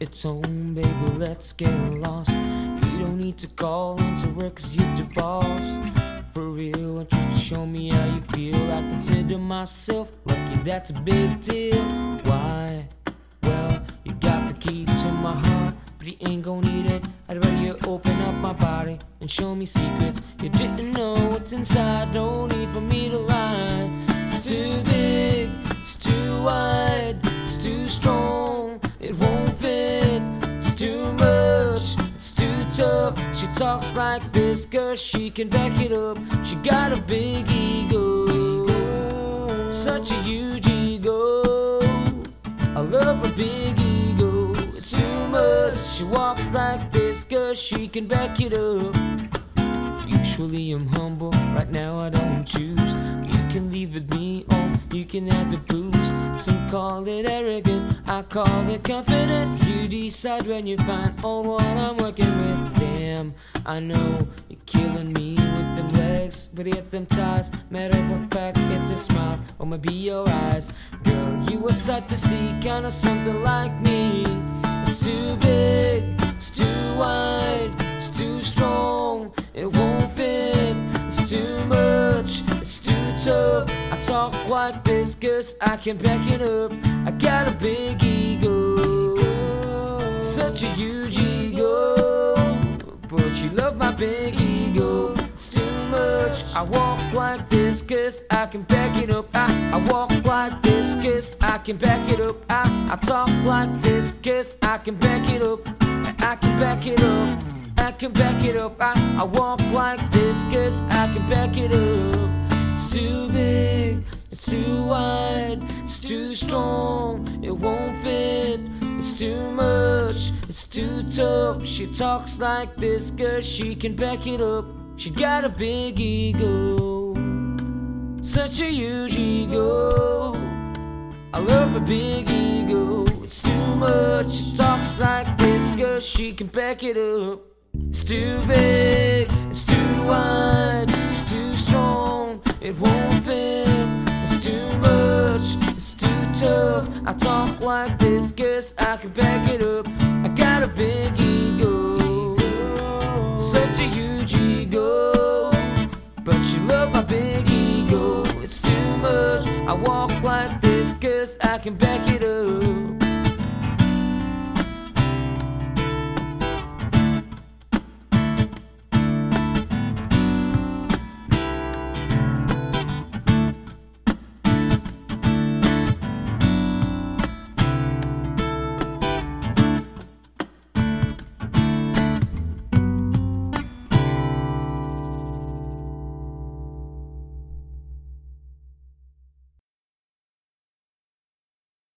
It's on, baby, let's get lost. Need to call into work cause you're the boss. For real, want you to show me how you feel. I consider myself lucky, that's a big deal. Why? Well, you got the key to my heart, but you ain't gon' need it. I'd rather you open up my body and show me secrets. You didn't know what's inside, no like this, cause she can back it up. She got a big ego, such a huge ego. I love a big ego, it's too much. She walks like this, cause she can back it up. Usually I'm humble, right now I don't choose. You can leave with me, or you can have the booze. Some call it arrogant, I call it confident. You decide when you find all what I'm working I know you're killing me with them legs, but yet them ties. Matter of fact, it's a smile, or maybe your eyes. Girl, you a sight to see, kinda something like me. It's too big, it's too wide, it's too strong, it won't fit. It's too much, it's too tough. I talk like this cause I can back it up. I got a big ego, big ego, it's too much. I walk like this cause I can back it up. I, I walk like this cause I can back it up. I, I talk like this cause I can back it up. I can back it up. I can back it up. I, I walk like this cause I can back it up. It's too big, it's too wide, it's too strong, it won't fit. Too much, it's too tough. She talks like this cause she can back it up. She got a big ego, such a huge ego. I love a big ego, it's too much. She talks like this cause she can back it up. It's too big, it's too wide, it's too strong, it won't fit. It's too much, it's too tough. I talk like this I can back it up. I got a big ego, such a huge ego. But you love my big ego, it's too much. I walk like this cause I can back it up.